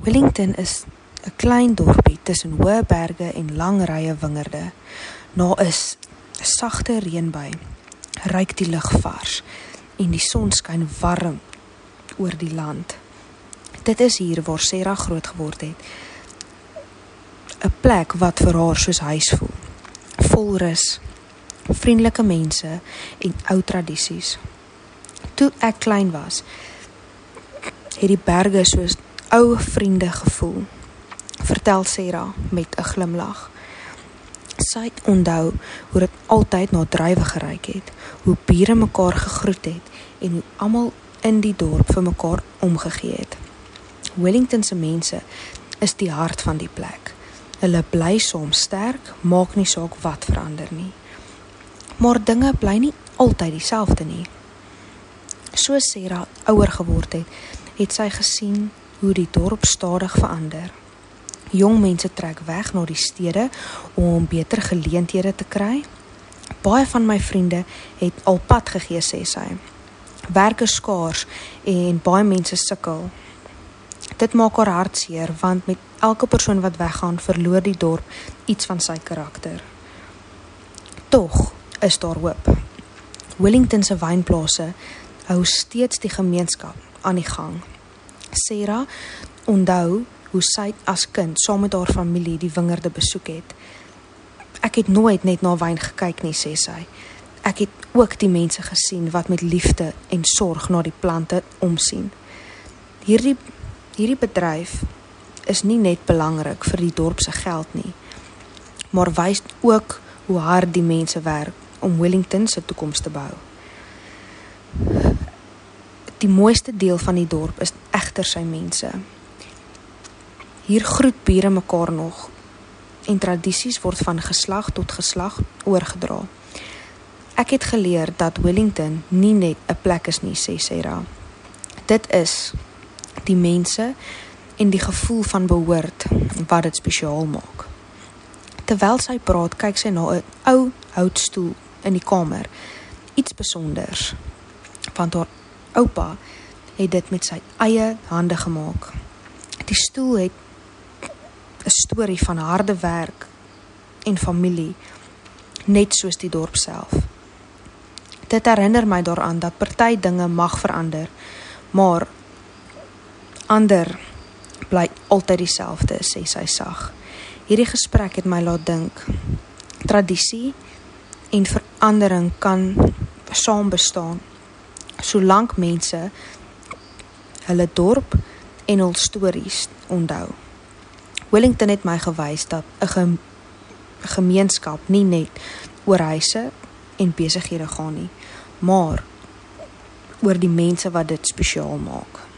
Wellington is 'n klein dorpie tussen hoë berge en lang rye wingerde. Is 'n sagte reënby. Ryk die lug vars en die son skyn warm oor die land. Dit is hier waar Sarah groot geword het. 'n Plek wat vir haar soos huis voel. Vol rus, vriendelike mense en ou tradisies. Toe ek klein was, het die berge soos ou vriende gevoel. Vertel Sarah met 'n glimlag. Sy onthou hoe dit altyd na druiwe geruik het, hoe bure mekaar gegroet het en hoe almal in die dorp vir mekaar omgegee het. Wellington se mense is die hart van die plek. Hulle bly soms sterk, maak nie saak wat verander nie. Maar dinge bly nie altyd dieselfde nie. Soos Sarah ouer geword het, het sy gesien hoe die dorp stadig verander. Jong mense trek weg na die stede om beter geleenthede te kry. Baie van my vriende het al pad gegee sê sy. Werk is skaars en baie mense sukkel. Dit maak haar hartseer want met elke persoon wat weggaan, verloor die dorp iets van sy karakter. Tog is daar hoop. Wellington se wynplase hou steeds die gemeenskap aan die gang. Sarah onthou hoe sy as kind saam met haar familie die wingerde besoek het. Ek het nooit net na wyn gekyk nie, sê sy. Ek het ook die mense gesien wat met liefde en sorg na die plante omsien. Hierdie hierdie bedryf is nie net belangrik vir die dorp se geld nie, maar wys ook hoe hard die mense werk om Wellington se toekoms te bou. Die mooiste deel van die dorp is egter sy mense. Hier groet bure mekaar nog en tradisies word van geslag tot geslag oorgedra. Ek het geleer dat Wellington nie net 'n plek is nie, sê Sarah. Dit is die mense en die gevoel van behoort wat dit spesiaal maak. Terwyl sy praat, kyk sy na 'n ou houtstoel in die kamer. Iets spesonders. Want haar oupa het dit met sy eie hande gemaak. Die stoel het 'n storie van harde werk en familie, net soos die dorp self. Dit herinner my daaraan dat party dinge mag verander, maar ander bly altyd dieselfde, sê sy sag. Hierdie gesprek het my laat dink. Tradisie en verandering kan saam bestaan solank mense hulle dorp en hul stories onthou. Wellington het my gewys dat 'n gemeenskap nie net oor huise en besighede gaan nie, maar oor die mense wat dit spesiaal maak.